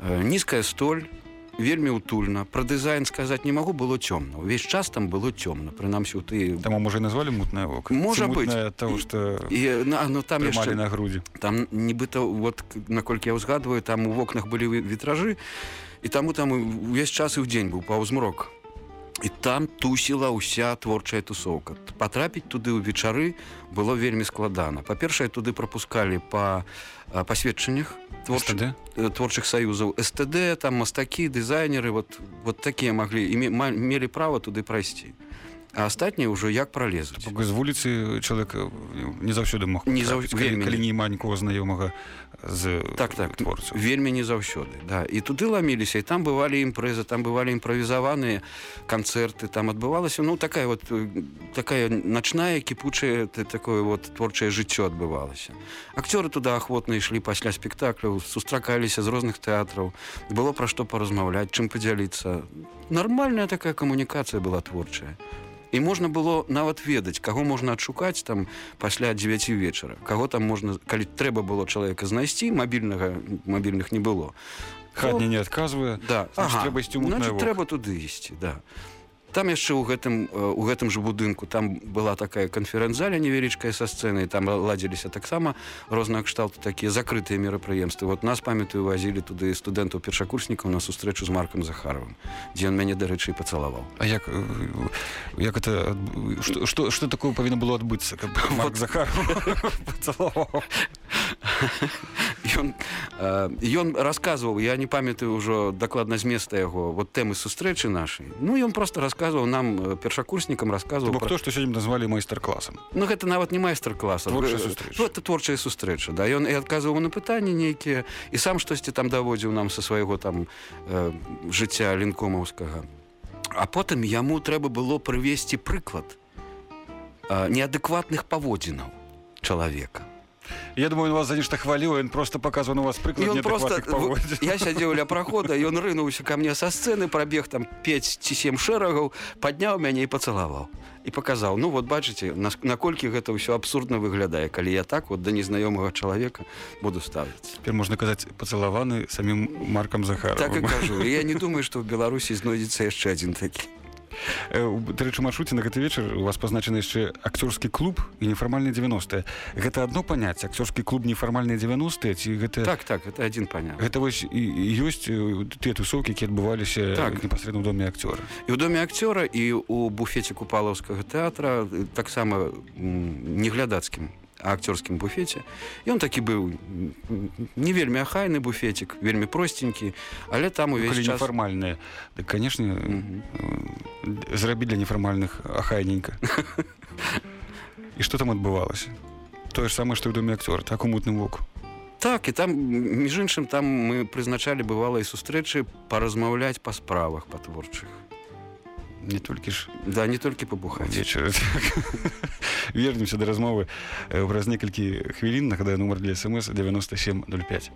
Э, нізкая столь вельмі утульна. Пра дызайн сказаць не магу было цёмна увесь час там было цёмна прынамсі у ты Таму можа і назвалі мутнае вока Можа ад таго што і на ну там яшчэ на грудзі там нібыта вот наколькі я ўзгадваю там у вокнах былі ві- вітражы і таму там увесь час і ў дзень быў паўзмрок і там тусіла ўся творчая тусоўка. Патрапіць туды ў вечары было вельмі складана. Па-першае туды пропускалі па пасведчаннях творчых СТД? э, творчых саюзаў. СТД там мастакі дызайнеры вот вот такія маглі і ме- ма- мелі права туды прайсці а астатнія ўжо як пролезуць з вуліцы чалавек не заўсёды мог Не заў- калі, вельмі калі не. няма нікога знаёмага з так так. творцаў вельмі не заўсёды да. І туды ламіліся і там бывалі імпрэзы там бывалі імправізаваныя канцэрты там адбывалася ну такая вот э, такая начная кіпучая ты- такое вот творчае жыццё адбывалася акцёры туда ахвотна ішлі пасля спектакляў сустракаліся з розных тэатраў было пра што паразмаўляць чым падзяліцца нармальная такая камунікацыя была творчая і можна было нават ведаць каго можна адшукаць там пасля 9 вечара. Каго там можна калі трэба было чалавека знайсці мабільнага мабільных не было. Хатні не адказвае да Значыць, трэба ісці значит, трэба туды ісці да там яшчэ ў гэтым э, у гэтым жа будынку. Там была такая канферэнц-заля невялічкая са сцэнай. Там ладзіліся таксама розныя кшталты такія закрытыя мерапрыемствы. Вот нас памятаю вазілі туды студэнтаў першакурснікаў на сустрэчу з маркам захаровым дзе ён мяне дарэчы пацалаваў. А як э, як это што, што, што такое павінна было адбыцца каб Марк Захар пацалаваў? Ён э, ён расказваў я не памятаю ўжо дакладна з места яго вот тэмы сустрэчы нашай. Ну ён просто расказваў нам э, першакурснікам расказваў бо хто што сёння назвалі майстар-класам Ну гэта нават не майстар-класа Творчая Э, ну, это творчая сустрэча да. Ён і адказваў на пытанні нейкія і сам штосьці там даводзіў нам са свайго там э, жыцця лінкомаўскага а потым яму трэба было прывесці прыклад э, неадэкватных паводзінаў чалавека Я думаю, он вас за нешта хваліў ён просто паказваў на вас І прыклад ён просто я сядзеў ля прахода ён рынуўся ка мне са сцэны прабег там 5 ці сем шэрагаў падняў мяне і пацалаваў і паказаў ну вот бачыце нас- наколькі гэта ўсё абсурдна выглядае калі я так вот да незнаёмага чалавека буду ставіць Цяпер можна казаць пацалаваны самім маркам захаром так і кажу. І я не думаю што ў беларусі знойдзецца яшчэ адзін такі дарэчы маршруце на гэты вечар у вас пазначаны яшчэ акцёрскі клуб і нефармальныя 90 гэта адно паняцце акцёрскі клуб нефармальныя 90 ці гэта так так это адзін паня гэта вось і ёсць э, тыя тусоўкі які адбываліся Так. непасрэдна ў доме акцёра. І ў доме акцёра і у буфеце купалаўскага тэатра э, таксама не глядацкім акцёрскім буфеце ён такі быў не вельмі ахайны буфетик вельмі простенькі але там увесь калі час нефармальныя дык канешне Мгм. зрабіць для нефармальных ахайненька і што там адбывалася тое ж самае што і ў доме акцёра так у мутным воку так і там між іншым там мы прызначалі бывала і сустрэчы паразмаўляць па справах па творчых не толькі ж да не толькі пабухаць вечар вернемся да размовы э, праз некалькі хвілін нагадаю нумар для смс 9705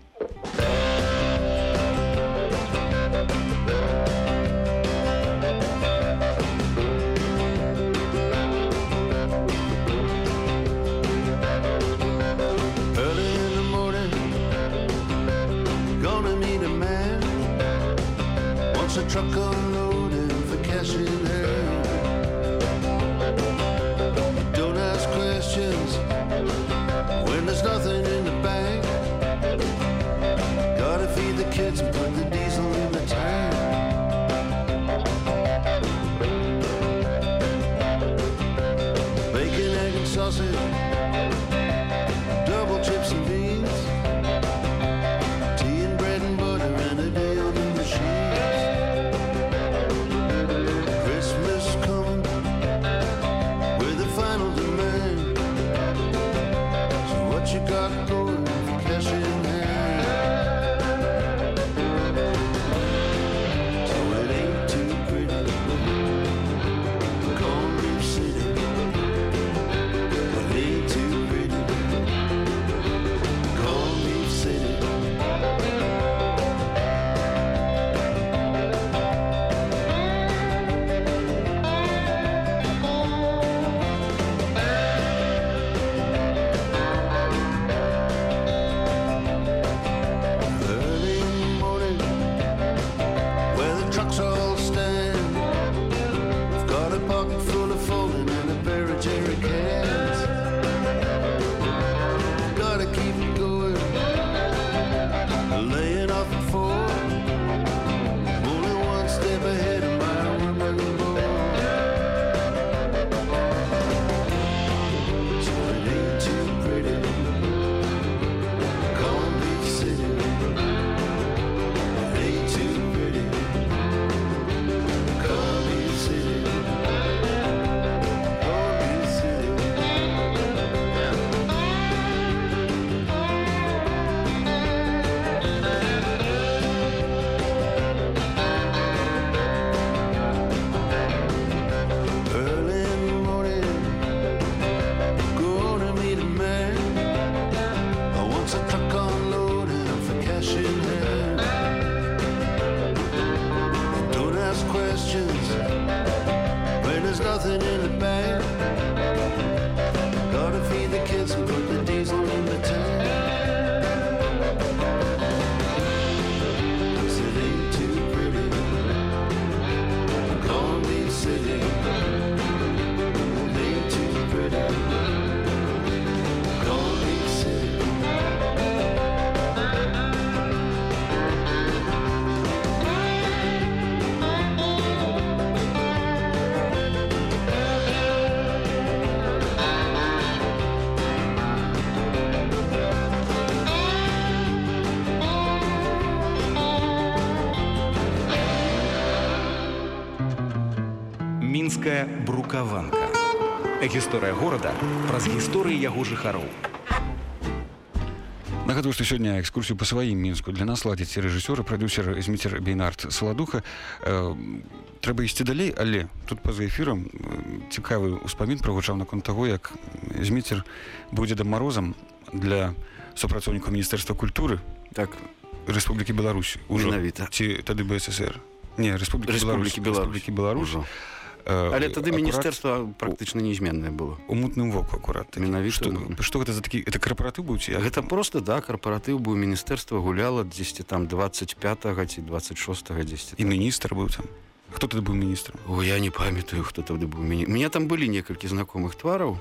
мінская брукаванка гісторыя горада праз гісторыі яго жыхароў. Нагадую, што сёння экскурсію па сваім мінску для нас ладзіць рэжысёр і прадюсер зміцер бейнард саладуха. Э, трэба ісці далей але тут па-за эфірам э, цікавы ўспамін прагучаў наконт таго як зміцер будзе дам марозам для супрацоўнікаў міністэрства культуры Так, Рэспублікі Беларусь. Ужо. Менавіта. ці тады БССР не Рэспублікі Рэспублікі Беларусь. Рэспублікі Беларусь. Ужо. Э, Але тады акурат міністэрства практычна незменнае было. у мутным воку акурат. Менавіта, што, што гэта за такі это карпаратыў быў ці? Гэта просто да карпаратыў быў міністэрства гуляла дзесьці там 25 ці 26 дзесьці і міністр быў там хто тады быў міністрам О, я не памятаю хто тады быў мяне меня там былі некалькі знакомых твараў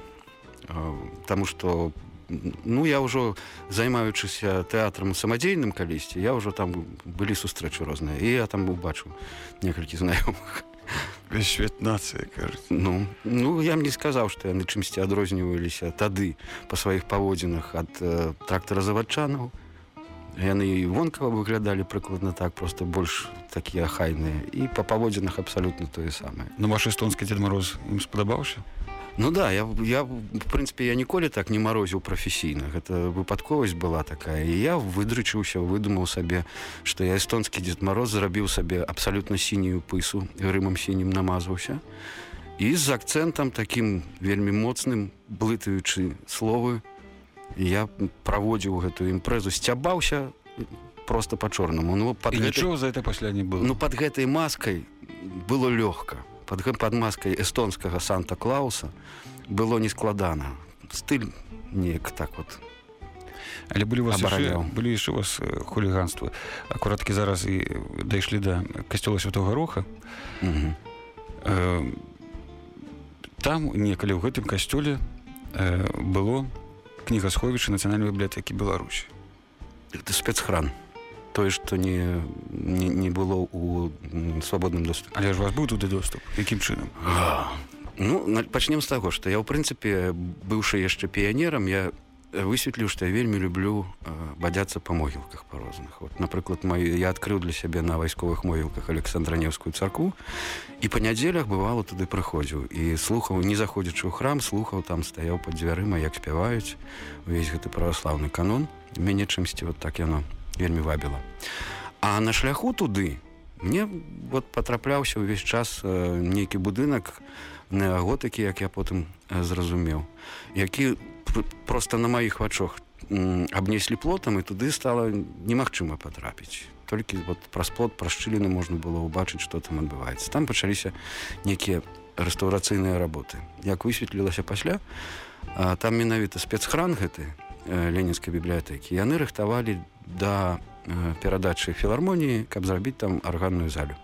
а, таму что ну я ўжо займаючыся тэатрам самадзейным калісьці я ўжо там былі сустрэчы розныя і я там бачу некалькі знаёмых Весь свет нацыі кажуць ну ну я мне сказаў што яны чымсьці адрозніваліся тады па сваіх паводзінах ад э, трактаразавадчанаў яны і вонкава выглядалі прыкладна так просто больш такія хайныя і па паводзінах абсалютна тое самае Ну ваш эстонскі дзед Мароз ім спадабаўся Ну да я я в прынцыпе я ніколі так не марозіў прафесійна гэта выпадковасць была такая. І я выдрычыўся выдумаў сабе што я эстонскі дзед мароз зрабіў сабе абсалютна сінюю пысу рымам сінім намазваўся і з акцэнтам такім вельмі моцным блытаючы словы я праводзіў гэтую імпрэзу сцябаўся просто па-чорнаму ну под і гэтай- нічого за это пасля не было Ну под гэтай маской было лёгка под, под маской эстонскага санта клауса было нескладана стыль неяк так вот але былі вас яшчэ, былі яшчэ вас э, хуліганства акураткі зараз і дайшлі да касцёла святого роха. Мгм. э, там некалі ў гэтым касцёле э, было кнігасховішча нацыянальнай бібліятэкі беларусі. Это спецхран тое что не, не не было у свабодным доступе але ж у вас быў туды доступ? Якім чынам ну на- пачнем з таго што я ў прынцыпе быўшы яшчэ піянерам я высветліў што я вельмі люблю э, бадзяцца па могілках па розных вот напрыклад мой я адкрыў для сябе на вайсковых могілках александранеўскую царкву і па нядзелях бывало туды прыходзіў і слухаў не заходзячы ў храм слухаў там стаяў пад дзвярыма як спяваюць увесь гэты праваслаўны канон. Мяне чымсьці вот так яно вельмі вабіла. А на шляху туды мне вот патрапляўся ўвесь час э, нейкі будынак неаготыкі як я потым э, зразумеў які пр- просто на маіх вачах абнеслі плотам і туды стала немагчыма патрапіць. Толькі вот праз плот праз шчыліну можна было ўбачыць што там адбываецца. Там пачаліся некія рэстаўрацыйныя работы. Як высветлілася пасля там менавіта спецхран гэты ленінскай бібліятэкі яны рыхтавалі да э, перадачы філармоніі каб зрабіць там арганную залю.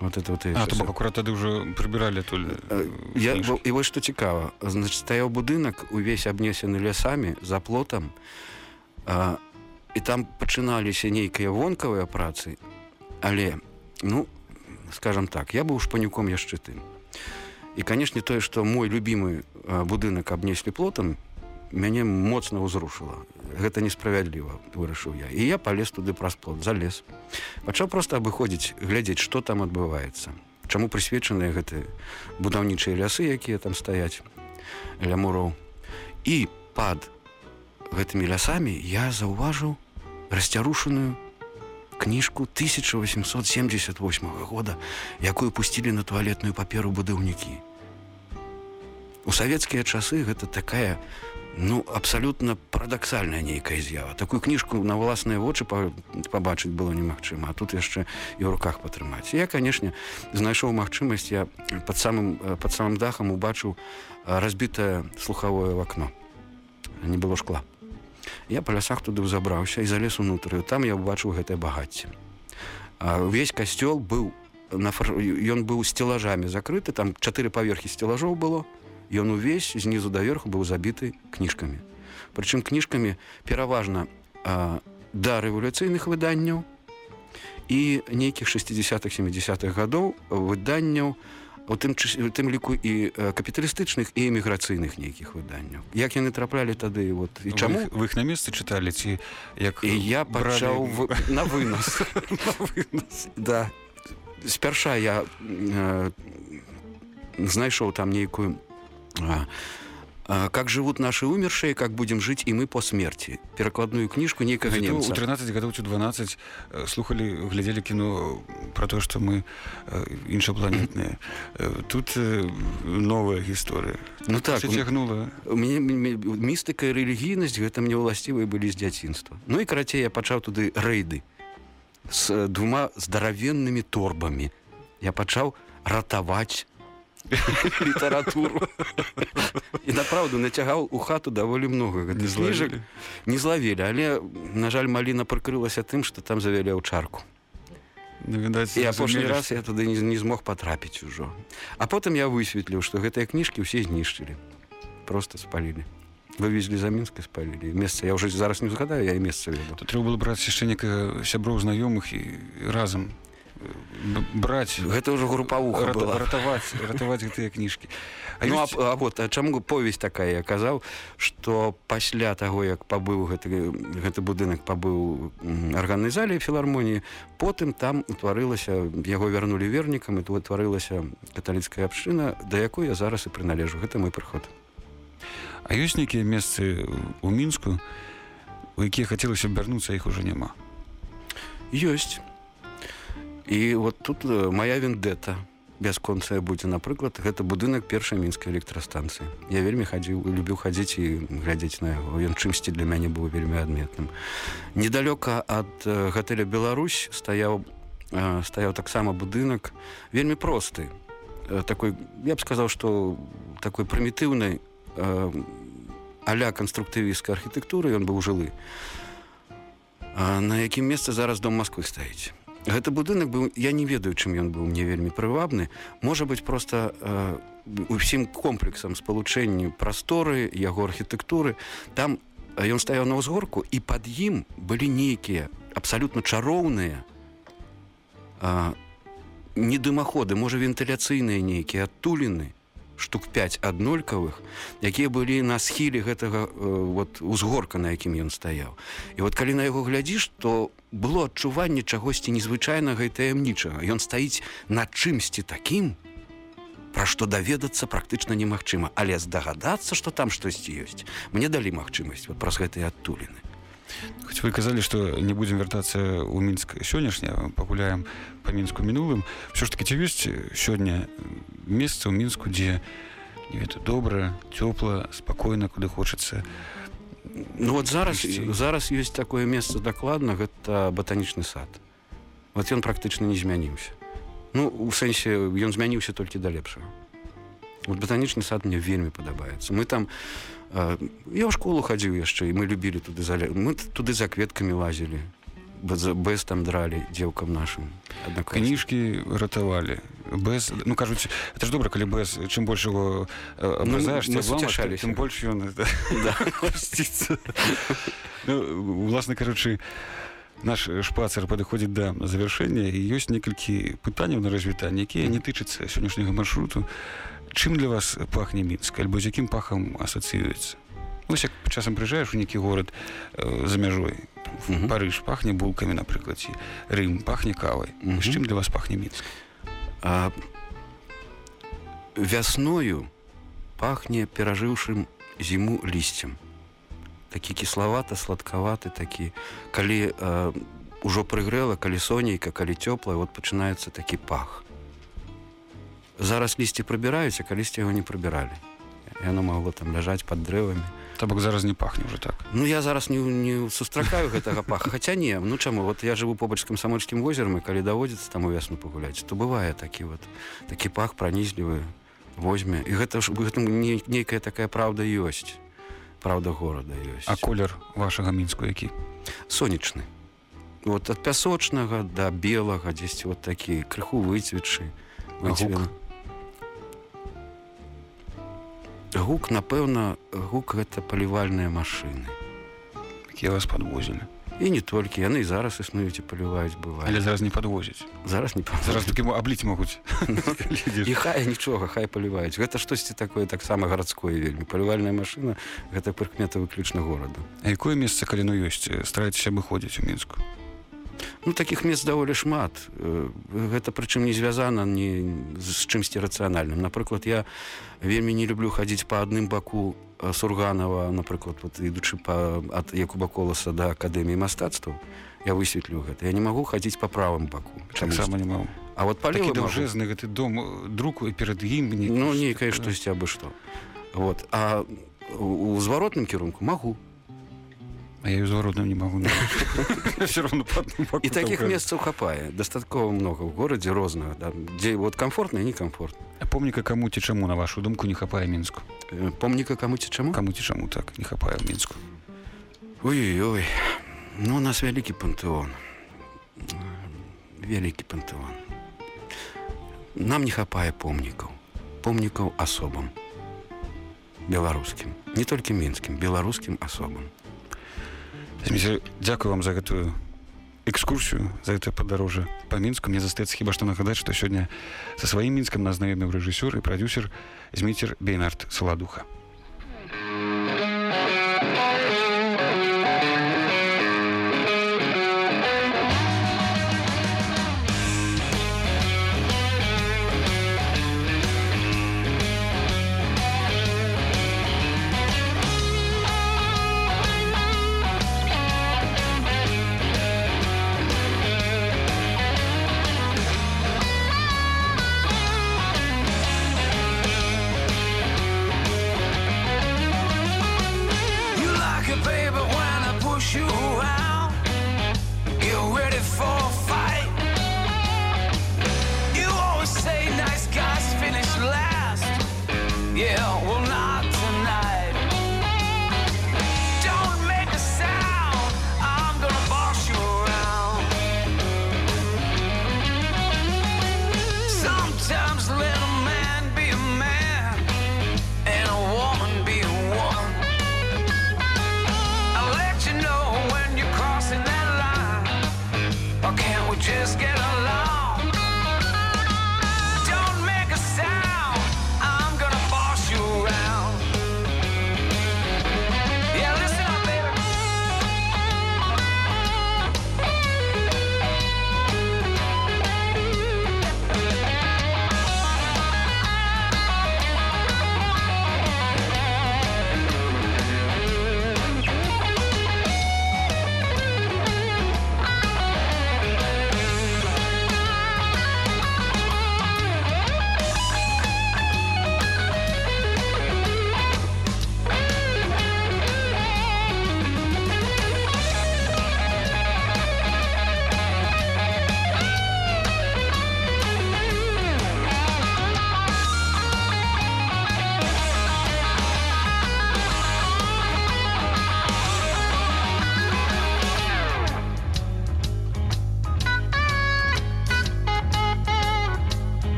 Вот это вот А то бок акурат тады ўжо прыбіралі туль Э, Я, во- і вось што цікава. Значит стаяў будынак увесь абнесены лясамі за плотам. А, і там пачыналіся нейкія вонкавыя працы але ну скажем так я быў шпанюком яшчэ тым. І канешне тое што мой любімы а, будынак абнеслі плотам мяне моцна ўзрушыла. Гэта несправядліва вырашыў я. І я палез туды праз плот залез. Пачаў проста абыходзіць глядзець што там адбываецца. Чаму прысвечаныя гэты будаўнічыя лясы якія там стаяць ля муроў і пад гэтымі лясамі я заўважыў расцярушаную кніжку 1878 года якую пусцілі на туалетную паперу будаўнікі. У савецкія часы гэта такая ну абсалютна парадаксальная нейкая з'ява. Такую кніжку на ўласныя вочы пабачыць было немагчыма а тут яшчэ і ў руках патрымаць. Я канешне знайшоў магчымасць я под самым под самым дахам убачыў разбітае слухавое в акно не было шкла. Я па лясах туды забраўся і залез унутрыю там я ўбачыў гэтае багацце. Увесь касцёл быў на фар... ён быў сцелажамі закрыты там чатыры паверхі сцелажоў было ён увесь знізу даверху быў забіты кніжкамі прычым кніжкамі пераважна а, да рэвалюцыйных выданняў і нейкіх 60-х 70-х гадоў выданняў у тым у тым ліку і капіталістычных і эміграцыйных нейкіх выданняў як яны траплялі тады вот і чаму? вы іх на месцы чыталі ці як і я пачаў в... на вынос. Да. Спярша я э, знайшоў там нейкую А, а, как живут наши умершие, как будем жить и мы по смерти. Перекладную книжку некого немца. У 13 годов, у 12 слухали, глядели кино про то, что мы іншопланетные. Тут новая история. Ну так, тягнула. Мне, містика і релігійність, гэта мне ўласцівыя былі з дзяцінства. Ну і карацей я пачаў туды рэйды з двума здаравеннымі торбамі. Я пачаў ратаваць літаратуру. І направду нацягаў у хату даволі много кніжак не злавілі але на жаль маліна прыкрылася тым што там завялі ў чарку Ну, відаць, і апошні раз я туды не, не змог патрапіць ужо. А потым я высветліў што гэтыя кніжкі ўсе знішчылі. Просто спалілі. Вывезлі за мінска спалілі. Месца я ўжо зараз не згадаю я і месца веду трэба было браць яшчэ некага сяброў знаёмых і разам браць гэта ўжо групавуха рата, ратаваць ратаваць гэтыя кніжкі а, ну, ёсць... а, а вот а чаму повесць такая я казаў что пасля таго як пабыў гэты гэты будынак пабыў арганнай зале філармоніі потым там утварылася яго вярнулі вернікам і то утварылася каталіцкая абшчына да якой я зараз і прыналежу. Гэта мой прыход. А ёсць нейкія месцы у мінску у якія хацелася вярнуцца іх уже няма? Ёсць і вот тут моя вендета бясконцая будзе напрыклад гэта будынак першай мінскай электрастанцыі я вельмі хадзіў любіў хадзіць і глядзець на яго ён чымсьці для мяне быў вельмі адметным. Недалёка ад гатэля Беларусь стаяў стаяў таксама будынак вельмі просты. Такой я б сказаў што такой прымітыўнай аля канструктывійскай архітэктуры ён быў жылы. На якім месцы зараз дом Масквы стаіць гэты будынак быў я не ведаю чым ён быў мне вельмі прывабны можа быть просто э, усім комплексам спалучэнню прасторы яго архітэктуры там ён стаяў на ўзгорку і под ім былі нейкія абсалютна чароўныя э, не дымаходы можа вентыляцыйныя нейкія адтуліны штук 5 аднолькавых якія былі на схіле гэтага э, вот узгорка на якім ён стаяў. І вот калі на яго глядзіш то было адчуванне чагосьці незвычайнага і таямнічага. Ён стаіць на чымсьці такім пра што даведацца практычна немагчыма але здагадацца што там штосьці ёсць мне далі магчымасць вот праз гэтыя адтуліны Хоць вы казалі, што не будзем вяртацца ў мінск сённяшня, пагуляем па мінску мінулым. Всё ж такі ці ёсць сёння месца ў мінску, дзе это добра, цёпла, спакойна, куды хочацца. Ну вот зараз ісці. зараз ёсць такое месца дакладна, гэта батанічны сад. Вот ён практычна не змяніўся. Ну у сэнсе ён змяніўся толькі да лепшага. Вот батанічны сад мне вельмі падабаецца. Мы там я ў школу хадзіў яшчэ і мы любілі туды заля мы туды за кветкамі лазілі без там дралі дзеўкам нашым кніжкі ратавалі без ну кажуць это ж добра калі без чым больш его абразаеш мы суцяшаліся. тым больш ён Да. ну, уласна кажучы наш шпацер падыходзіць да завяршэння і ёсць некалькі пытанняў на развітанне якія не тычацца сённяшняга маршруту чым для вас пахне мінск? Альбо з якім пахам асацыюецца? Вось як часам прыязджаеш у нейкі горад э, за мяжой. Мгм. Парыж пахне булкамі напрыклад ці Рым пахне кавай. Мгм. з чым для вас пахне мінск? А вясною пахне перажыўшым зіму лісцем. Такі кіславаты сладкаваты такі калі э, ужо прыгрэла калі сонейка калі цёплае вот пачынаецца такі пах зараз лісце прыбіраюць а калісьці яго не прыбіралі яно магло там ляжаць под дрэвамі То бок зараз не пахне уже так. Ну я зараз не, не сустракаю гэтага паха. Хаця не ну чаму вот я жыву побач камсамольскім возерам і калі даводзіцца там у вясну пагуляць то бывае такі вот такі пах пранізлівы возьме і гэта ж гэтым не, нейкая такая праўда ёсць праўда горада ёсць а колер вашага мінску які сонечны. Вот ад пясочнага да белага дзесьці вот такі крыху выцвечы А гук? напэўна гук гэта палівальныя машыны. Якія вас подвозілі і не толькі яны зараз існуюць і паліваюць бывае. Але зараз не подвозяць зараз не зараз такі абліць могуць. І хай нічога хай паліваюць. Гэта штосьці такое таксама гарадское вельмі. Палівальная машына гэта прыкмета выключна гораду. А якое месца калі ну ёсць старайцеся выходзіць у мінску ну таких мест даволі шмат. Э, гэта прычым не звязана не з чымсьці рацыянальным напрыклад я вельмі не люблю хадзіць по адным баку э, сурганова напрыклад вот ідучы па ад якуба коласа да акадэміі мастацтваў я высветлю гэта я не магу хадзіць по правым баку таксама не магу а вот па даўжэзны гэты дом э, друку і перад ім не ну нейкае штосьці абы што вот. А у зваротным кірунку магу А я і зваротным не магу все равно і таких толкаю. месцаў хапае дастаткова много в горадзе рознага да, дзе вот комфортна і некомфортна А помніка каму ці чаму на вашу думку не хапае мінску Э, помніка каму ці чаму каму ці чаму так не хапае ў мінску ой-ой ну у нас вялікі пантэон вялікі пантэон нам не хапае помнікаў помнікаў асобам беларускім не толькі мінскім беларускім асобам Зміцер, дзякую вам за гэтую экскурсію за гэта падарожжа па мінску мне застаецца хіба што нагадаць што сёння са сваім мінскам нас знаёміў рэжысёр і прадюсер зміцер бейнард саладуха